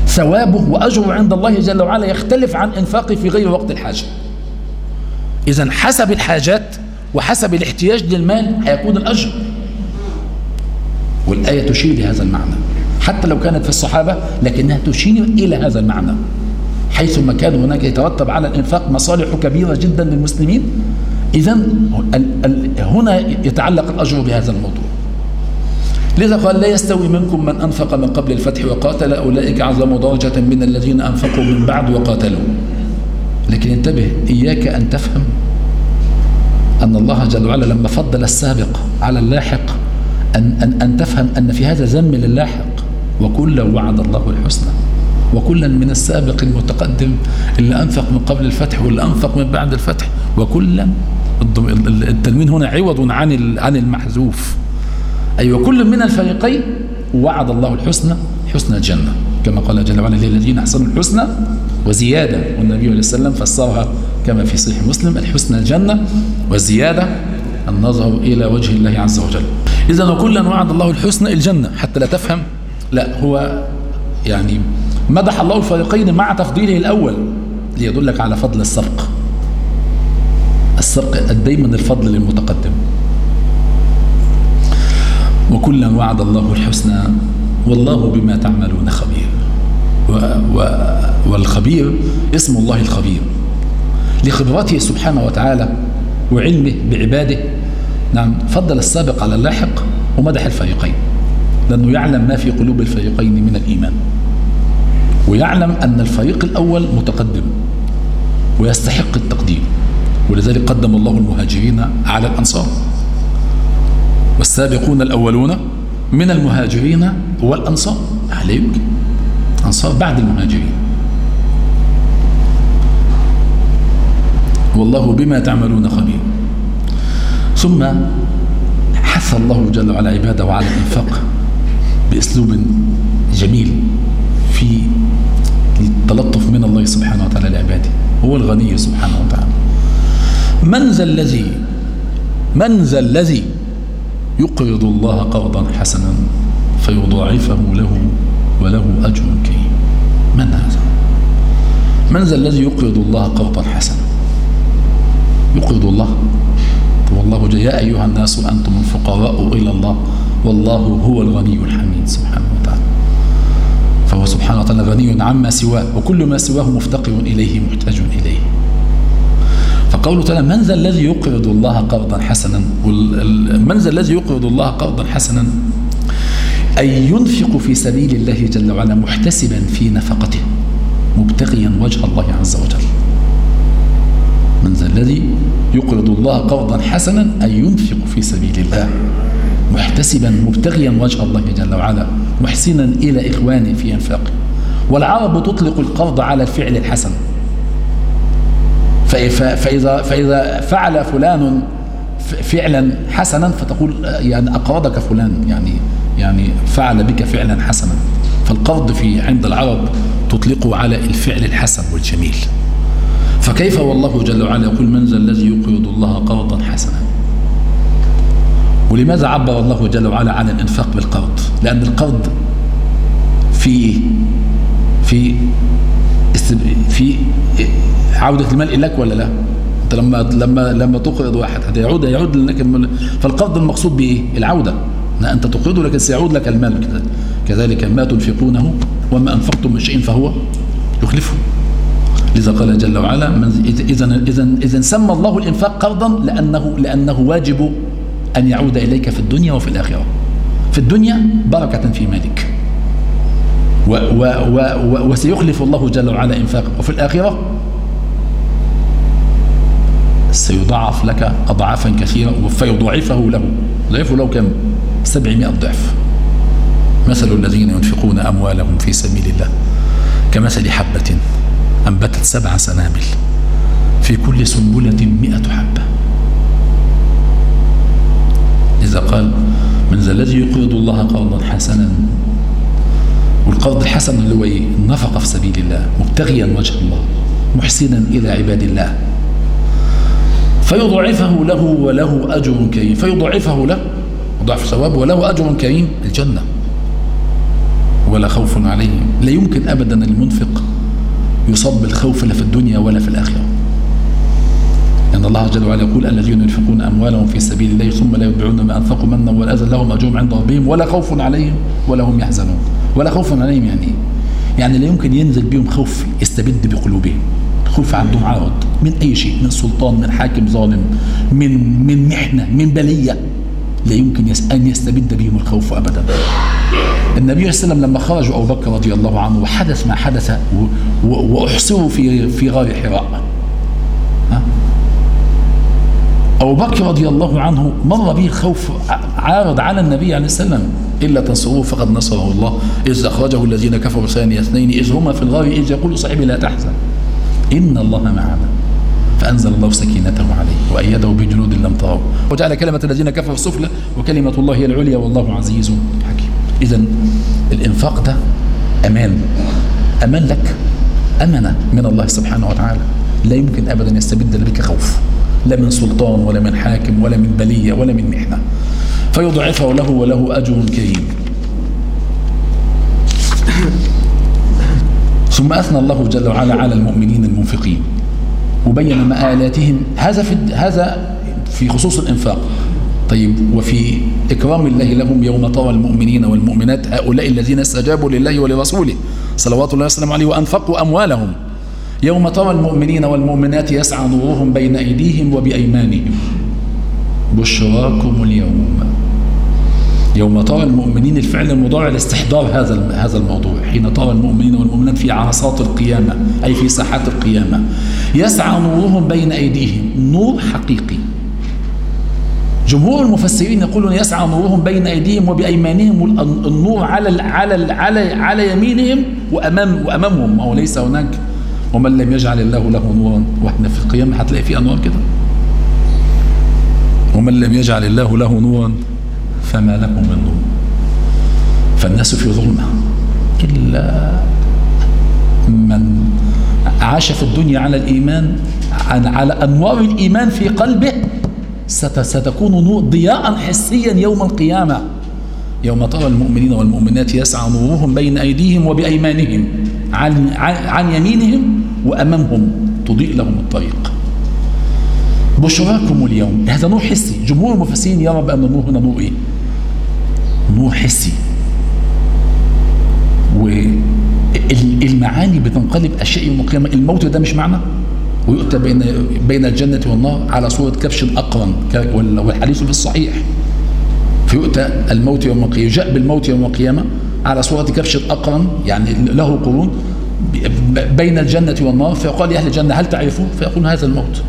ثوابه وأجره عند الله جل وعلا يختلف عن إنفاقه في غير وقت الحاجة. إذا حسب الحاجات وحسب الاحتياج للمال هيكون الأجر. والآية تشير لهذا المعنى. حتى لو كانت في الصحابة لكنها تشير إلى هذا المعنى. حيث ما كان هناك يترتب على الإنفاق مصالح كبيرة جدا للمسلمين إذا هنا يتعلق الأجر بهذا الموضوع. لذا قال لا يستوي منكم من أنفق من قبل الفتح وقاتل أولئك أعظم درجة من الذين أنفقوا من بعد وقاتلوا. لكن انتبه إياك أن تفهم أن الله جل وعلا لما فضل السابق على اللاحق أن, أن, أن تفهم أن في هذا ذم للاحق وكلا وعد الله الحسنى. وكلا من السابق المتقدم اللي أنفق من قبل الفتح واللي أنفق من بعد الفتح. وكلا التنوين هنا عوض عن عن المحذوف. أي أيوة وكل من الفريقين وعد الله الحسنى حسنى الجنة. كما قال جل وعلا للذين أحسنوا الحسنى وزيادة. والنبي عليه السلام فسرها كما في صحيح مسلم الحسنى الجنة والزيادة النظر إلى وجه الله عز وجل. إذا وكلا وعد الله الحسنى الجنة. حتى لا تفهم لا هو يعني مدح الله الفريقين مع تفضيله الأول ليدلك على فضل السرق. السرق دايما الفضل للمتقدم وكلا وعد الله الحسنى والله بما تعملون خبير. والخبير اسم الله الخبير. لخبرته سبحانه وتعالى وعلمه بعباده. نعم فضل السابق على اللاحق ومدح الفريقين لأنه يعلم ما في قلوب الفريقين من الإيمان. ويعلم أن الفريق الأول متقدم ويستحق التقديم ولذلك قدم الله المهاجرين على الأنصار. والسابقون الأولون من المهاجرين والأنصار. عليك أنصار بعد المهاجرين. والله بما تعملون خبير. ثم حث الله جل وعلا عباده على الإنفاق بأسلوب جميل في التلطف من الله سبحانه وتعالى لعباده. هو الغني سبحانه وتعالى. من ذا الذي من ذا الذي يقرض الله قرضا حسنا فيضاعفه له وله أجر كريم من هذا؟ من ذا الذي يقرض الله قرضا حسنا؟ يقرض الله. والله يا أيها الناس أنتم الفقراء إلى الله. والله هو الغني الحميد سبحانه وتعالى. فهو سبحانه وتعالى غني عما سواه وكل ما سواه مفتقر إليه محتاج إليه. فقوله تعالى من ذا الذي يقرض الله قرضا حسنا؟ من ذا الذي يقرض الله قرضا حسنا؟ أي ينفق في سبيل الله جل وعلا محتسبا في نفقته مبتغيا وجه الله عز وجل. من ذا الذي يقرض الله قرضا حسنا أي ينفق في سبيل الله. محتسبا مبتغيا وجه الله جل وعلا. محسنا إلى إخوانه في إنفاقه والعرب تطلق القرض على الفعل الحسن. فإذا, فإذا فعل فلان فعلا حسنا فتقول يعني أقرضك فلان يعني يعني فعل بك فعلا حسنا. فالقرض في عند العرب تطلقه على الفعل الحسن والجميل. فكيف والله جل وعلا يقول من ذا الذي يقرض الله قرضا حسنا ولماذا عبر الله جل وعلا عن الإنفاق بالقرض؟ لأن القرض في في في عودة المال إليك ولا لا؟ لما لما لما تقرض واحد هيعود يعود لك فالقرض المقصود بايه العودة. أنت تقرضه لكن سيعود لك المال. كذلك ما تنفقونه وما أنفقتم من شيء فهو يخلفه. لذا قال جل وعلا اذا اذا اذا سمى الله الإنفاق قرضا لأنه لأنه واجب أن يعود إليك في الدنيا وفي الآخرة. في الدنيا بركة في مالك. و و و وسيخلف الله جل وعلا إنفاقه وفي الآخرة سيضاعف لك أضعافا كثيرة فيضاعفه له. ضعفه له كم؟ 700 ضعف. مثل الذين ينفقون أموالهم في سبيل الله كمثل حبة أنبتت سبع سنابل في كل سنبلة مئة حبة. إذا قال من ذا الذي يقرض الله قرضا حسنا؟ والقرض الحسن اللي هو إيه؟ النفقة في سبيل الله مبتغيا وجه الله محسنا إلى عباد الله. فيضعفه له وله أجر كريم فيضعفه له ضعف ثواب وله أجر كريم الجنة. ولا خوف عليهم. لا يمكن أبدا المنفق يصاب بالخوف لا في الدنيا ولا في الآخرة. لأن الله جل وعلا يقول الذين ينفقون أموالهم في سبيل الله ثم لا يتبعون ما أنفقوا منا ولا أذى لهم أجرهم عند ربهم ولا خوف عليهم ولا هم يحزنون. ولا خوف عليهم يعني يعني لا يمكن ينزل بهم خوف يستبد بقلوبهم. خوف عندهم عرض من أي شيء؟ من سلطان من حاكم ظالم من من محنة من بلية. لا يمكن أن يستبد بهم الخوف أبدا. النبي صلى الله عليه وسلم لما خرج أبو بكر رضي الله عنه وحدث ما حدث وأحصروا في في غار حراء أبو بكر رضي الله عنه مر به الخوف عارض على النبي عليه السلام. إلا تنصروه فقد نصره الله. إذ أخرجه الذين كفروا ثاني اثنين إذ هما في الغار إذ يقول صاحبي لا تحزن. إن الله معنا. فأنزل الله سكينته عليه وأيده بجنود لم تروا. وجعل كلمة الذين كفروا السفلى وكلمة الله هي العليا والله عزيز حكيم. إذا الإنفاق ده أمان. أمان لك. أمنة من الله سبحانه وتعالى. لا يمكن أبدا يستبد بك خوف. لا من سلطان ولا من حاكم ولا من بلية ولا من محنة. فيضعفه له وله أجر كريم. ثم أثنى الله جل وعلا على المؤمنين المنفقين وبين مآلاتهم. هذا في هذا في خصوص الإنفاق. طيب وفي إكرام الله لهم يوم ترى المؤمنين والمؤمنات هؤلاء الذين استجابوا لله ولرسوله صلوات الله وسلم عليه وأنفقوا أموالهم. يوم ترى المؤمنين والمؤمنات يسعى نورهم بين أيديهم وبأيمانهم. بشراكم اليوم. يوم ترى المؤمنين الفعل المضارع لاستحضار هذا هذا الموضوع حين ترى المؤمنين والمؤمنات في عرصات القيامة أي في ساحات القيامة. يسعى نورهم بين أيديهم نور حقيقي. جمهور المفسرين يقولون يسعى نورهم بين أيديهم وبأيمانهم النور على على على على يمينهم وأمام وأمامهم. أو ليس هناك ومن لم يجعل الله له نورا وإحنا في القيامة هتلاقي في أنوار كده. ومن لم يجعل الله له نورا فما له من نور فالناس في ظلمة. إلا من عاش في الدنيا على الإيمان على أنوار الإيمان في قلبه ستكون نور ضياء حسيا يوم القيامة. يوم ترى المؤمنين والمؤمنات يسعى نورهم بين أيديهم وبأيمانهم عن, عن يمينهم وأمامهم تضيء لهم الطريق. بشراكم اليوم. هذا نور حسي. جمهور المفسرين يرى بأن النور هنا نور إيه؟ نور حسي. والمعاني بتنقلب أشياء يوم القيامة الموت ده مش معنى؟ ويؤتى بين بين الجنة والنار على صورة كبش أقرن والحديث في الصحيح. فيؤتى الموت يوم القيامة يجاء بالموت يوم القيامة على صورة كبش أقرن يعني له قرون بين الجنة والنار. فيقال لأهل الجنة هل تعرفون؟ فيقول هذا الموت.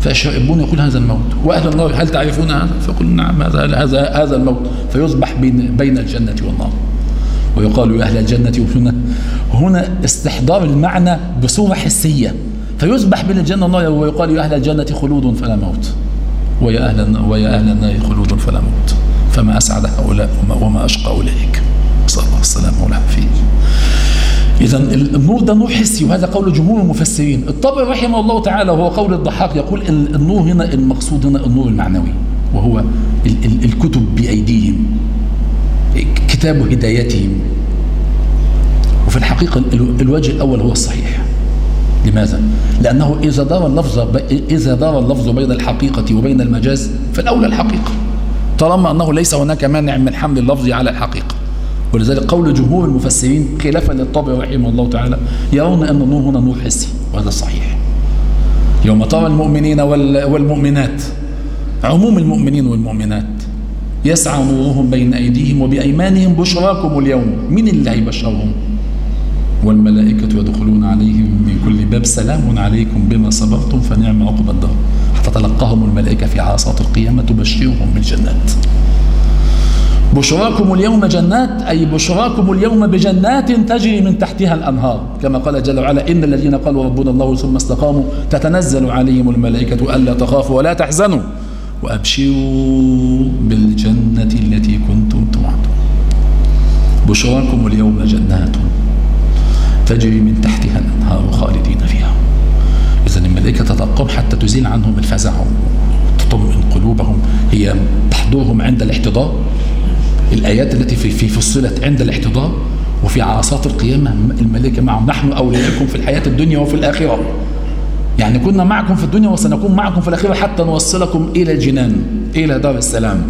فيشربون يقول هذا الموت. وأهل النار هل تعرفون هذا؟ فيقول نعم هذا هذا هذا الموت. فيصبح بين بين الجنة والنار. ويقال يا أهل الجنة هنا هنا استحضار المعنى بصورة حسية. فيصبح بين الجنة والنار ويقال يا أهل الجنة خلود فلا موت. ويا أهل ويا أهل النار خلود فلا موت. فما أسعد هؤلاء وما, أشقى أولئك صلى الله السلامة والعافية إذا النور ده نور حسي وهذا قول جمهور المفسرين. الطبري رحمه الله تعالى وهو قول الضحاك يقول النور هنا المقصود هنا النور المعنوي وهو ال ال الكتب بأيديهم كتاب هدايتهم. وفي الحقيقة الوجه الأول هو الصحيح. لماذا؟ لأنه إذا دار اللفظ إذا دار اللفظ بين الحقيقة وبين المجاز فالأولى الحقيقة. طالما أنه ليس هناك مانع من حمل اللفظ على الحقيقة. ولذلك قول جمهور المفسرين خلافا للطبع رحمه الله تعالى يرون أن النور هنا نور حسي وهذا صحيح. يوم ترى المؤمنين والمؤمنات عموم المؤمنين والمؤمنات يسعى نورهم بين أيديهم وبأيمانهم بشراكم اليوم. من اللي هيبشرهم والملائكة يدخلون عليهم من كل باب سلام عليكم بما صبرتم فنعم عقب الدار. فتتلقاهم الملائكة في عاصات القيامة تبشرهم بالجنات. بشراكم اليوم جنات أي بشراكم اليوم بجنات تجري من تحتها الأنهار. كما قال جل وعلا إن الذين قالوا ربنا الله ثم استقاموا تتنزل عليهم الملائكة ألا تخافوا ولا تحزنوا. وأبشروا بالجنة التي كنتم توعدون. بشراكم اليوم جنات تجري من تحتها الأنهار خالدين فيها. إذا الملائكة تتقوم حتى تزيل عنهم الفزع وتطمئن قلوبهم. هي تحضرهم عند الاحتضار. الآيات التي في في فصلت عند الاحتضار وفي عرصات القيامة الملائكة معهم نحن أولياءكم في الحياة الدنيا وفي الآخرة. يعني كنا معكم في الدنيا وسنكون معكم في الآخرة حتى نوصلكم إلى الجنان إلى دار السلام.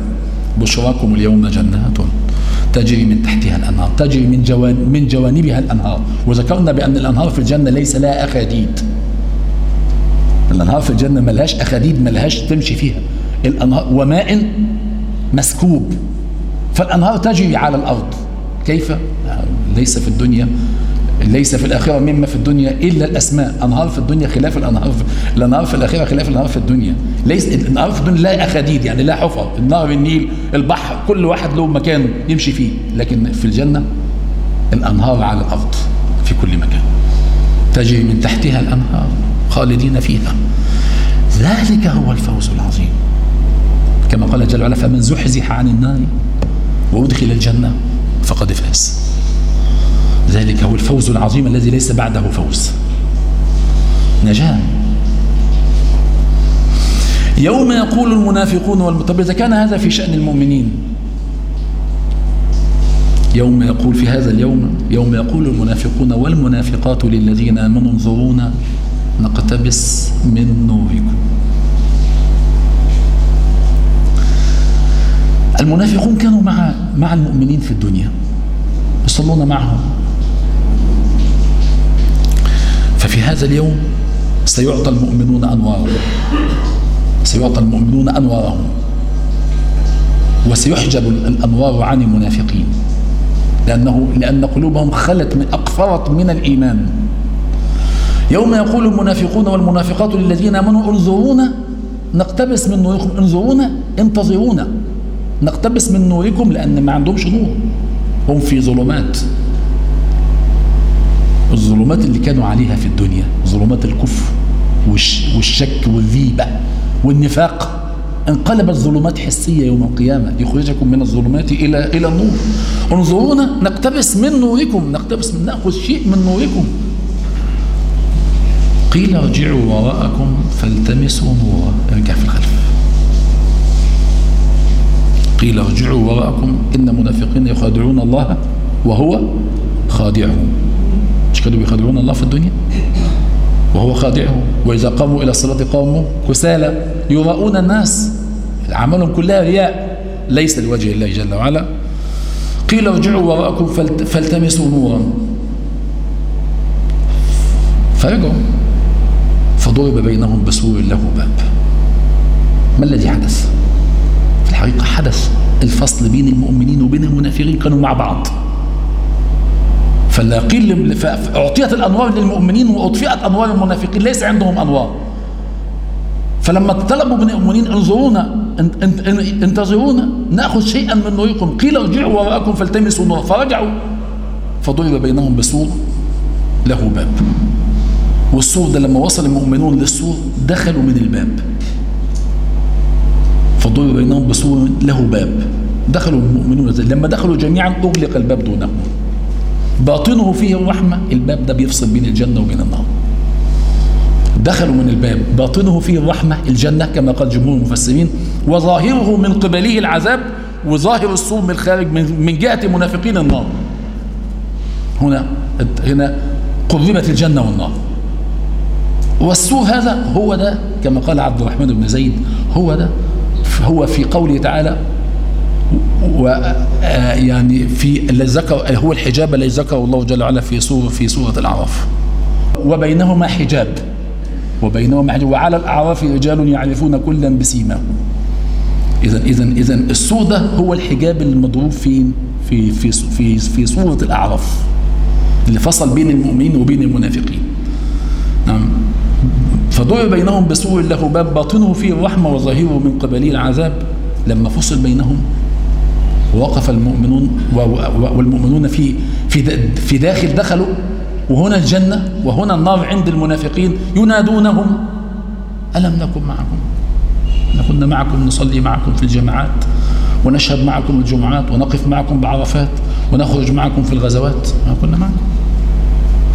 بشراكم اليوم جنات تجري من تحتها الأنهار تجري من, جوان من جوانبها الأنهار. وذكرنا بأن الأنهار في الجنة ليس لها أخاديد. الأنهار في الجنة ملهاش أخاديد ملهاش تمشي فيها. الأنهار وماء مسكوب. فالأنهار تجري على الأرض. كيف؟ ليس في الدنيا ليس في الآخرة مما في الدنيا إلا الأسماء. أنهار في الدنيا خلاف الأنهار في الأنهار في الآخرة خلاف الأنهار في الدنيا. ليس الأنهار في الدنيا لا أخاديد يعني لا حفر. النهر النيل البحر كل واحد له مكان يمشي فيه. لكن في الجنة الأنهار على الأرض في كل مكان. تجري من تحتها الأنهار خالدين فيها. ذلك هو الفوز العظيم. كما قال جل وعلا فمن زحزح عن النار وأدخل الجنة فقد فاز. ذلك هو الفوز العظيم الذي ليس بعده فوز. نجاة. يوم يقول المنافقون والمطب إذا كان هذا في شأن المؤمنين يوم يقول في هذا اليوم يوم يقول المنافقون والمنافقات للذين آمنوا انظرونا نقتبس من نوركم. المنافقون كانوا مع مع المؤمنين في الدنيا. يصلون معهم. ففي هذا اليوم سيعطى المؤمنون أنوارهم. سيعطى المؤمنون أنوارهم. وسيحجب الأنوار عن المنافقين. لأنه لأن قلوبهم خلت من أقفرت من الإيمان. يوم يقول المنافقون والمنافقات للذين آمنوا انظرونا نقتبس من نوركم انظرونا انتظرونا. نقتبس من نوركم لأن ما عندهمش نور. هم في ظلمات. الظلمات اللي كانوا عليها في الدنيا ظلمات الكفر والشك والذيبة والنفاق. انقلبت ظلمات حسية يوم القيامة. يخرجكم من الظلمات إلى إلى النور. انظرونا نقتبس من نوركم. نقتبس من نأخذ شيء من نوركم. قيل ارجعوا وراءكم فالتمسوا نورا. ارجع في الخلف. قيل ارجعوا وراءكم إن منافقين يخادعون الله وهو خادعهم. مش كانوا بيخادعون الله في الدنيا؟ وهو خادعهم. وإذا قاموا إلى الصلاة قاموا كسالى. يراؤون الناس. أعمالهم كلها رياء. ليس لوجه الله جل وعلا. قيل ارجعوا وراءكم فالتمسوا نورا. فرجعوا فضرب بينهم بسور له باب. ما الذي حدث؟ الحقيقة حدث الفصل بين المؤمنين وبين المنافقين كانوا مع بعض. فلا قيل فأعطيت الأنوار للمؤمنين وأطفئت أنوار المنافقين ليس عندهم أنوار. فلما طلبوا من المؤمنين انظرونا انتظرونا نأخذ شيئا من نوركم. قيل ارجعوا وراءكم فالتمسوا نورا. فرجعوا. فضرب بينهم بسور له باب. والسور ده لما وصل المؤمنون للسور دخلوا من الباب. فضرب بينهم بسور له باب. دخلوا المؤمنون. لما دخلوا جميعا أغلق الباب دونهم باطنه فيه الرحمة الباب ده بيفصل بين الجنة وبين النار. دخلوا من الباب. باطنه فيه الرحمة الجنة كما قال جمهور المفسرين. وظاهره من قبله العذاب وظاهر الصور من الخارج من جهة منافقين النار. هنا هنا قربت الجنة والنار. والسور هذا هو ده كما قال عبد الرحمن بن زيد هو ده هو في قوله تعالى ويعني في اللي ذكر هو الحجاب الذي ذكره الله جل وعلا في سورة في سورة الأعراف. وبينهما حجاب. وبينهما حجاب. وعلى الأعراف رجال يعرفون كلا بسيماهم. إذا إذا إذا السور ده هو الحجاب المضروب في في في في في سورة الأعراف. اللي فصل بين المؤمنين وبين المنافقين. فضرب بينهم بسور له باب باطنه فيه الرحمة وظاهره من قبله العذاب. لما فصل بينهم ووقف المؤمنون والمؤمنون في في في داخل دخلوا وهنا الجنة وهنا النار عند المنافقين ينادونهم. ألم نكن معكم؟ كنا معكم نصلي معكم في الجماعات ونشهد معكم الجمعات ونقف معكم بعرفات ونخرج معكم في الغزوات. ما كنا معكم.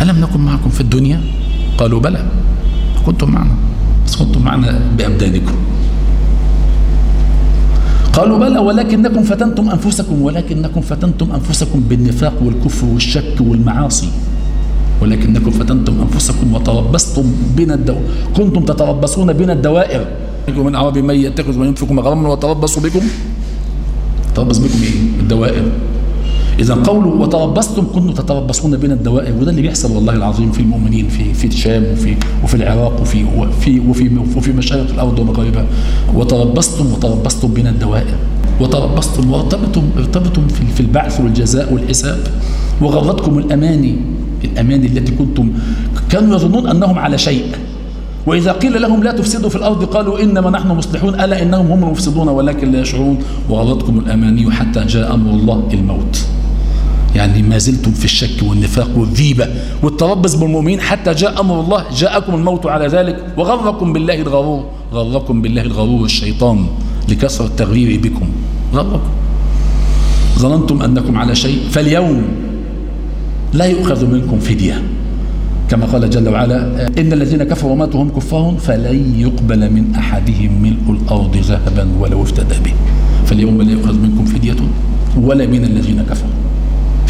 ألم نكن معكم في الدنيا؟ قالوا بلى. كنتم معنا. بس كنتم معنا بأبدانكم قالوا بلى ولكنكم فتنتم أنفسكم ولكنكم فتنتم أنفسكم بالنفاق والكفر والشك والمعاصي. ولكنكم فتنتم أنفسكم وتربصتم بنا الدو كنتم تتربصون بنا الدوائر. من عربي من يتخذ من ينفق مغرما وتربصوا بكم. تربص بكم إيه؟ الدوائر. إذا قولوا وتربصتم كنتم تتربصون بين الدوائر وده اللي بيحصل والله العظيم في المؤمنين في في الشام وفي وفي العراق وفي وفي وفي وفي مشارق الأرض ومغاربها وتربصتم وتربصتم بين الدوائر. وتربصتم وارتبتم ارتبتم في في البعث والجزاء والحساب. وغرتكم الأماني الأماني التي كنتم كانوا يظنون أنهم على شيء. وإذا قيل لهم لا تفسدوا في الأرض قالوا إنما نحن مصلحون ألا إنهم هم المفسدون ولكن لا يشعرون. وغرتكم الأماني حتى جاء أمر الله الموت يعني ما زلتم في الشك والنفاق والذيبة والتربص بالمؤمنين حتى جاء أمر الله جاءكم الموت على ذلك وغركم بالله الغرور غركم بالله الغرور الشيطان لكثرة التغرير بكم. غركم. ظننتم أنكم على شيء فاليوم لا يؤخذ منكم فدية. كما قال جل وعلا إن الذين كفروا وماتوا هم كفار فلن يقبل من أحدهم ملء الأرض ذهبا ولو افتدى به. فاليوم لا يؤخذ منكم فدية ولا من الذين كفروا.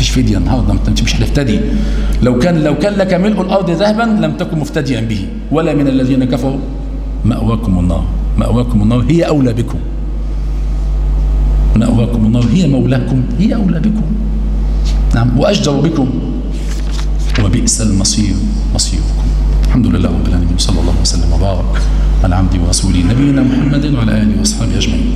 فيش فدية النهارده انت مش هتفتدي لو كان لو كان لك ملء الأرض ذهبا لم تكن مفتديا به. ولا من الذين كفروا مأواكم النار. مأواكم النار هي أولى بكم. مأواكم النار هي مولاكم هي أولى بكم. نعم واجدر بكم. وبئس المصير مصيركم. الحمد لله رب العالمين. صلى الله وسلم وبارك على عبده ورسوله نبينا محمد وعلى آله وأصحابه أجمعين.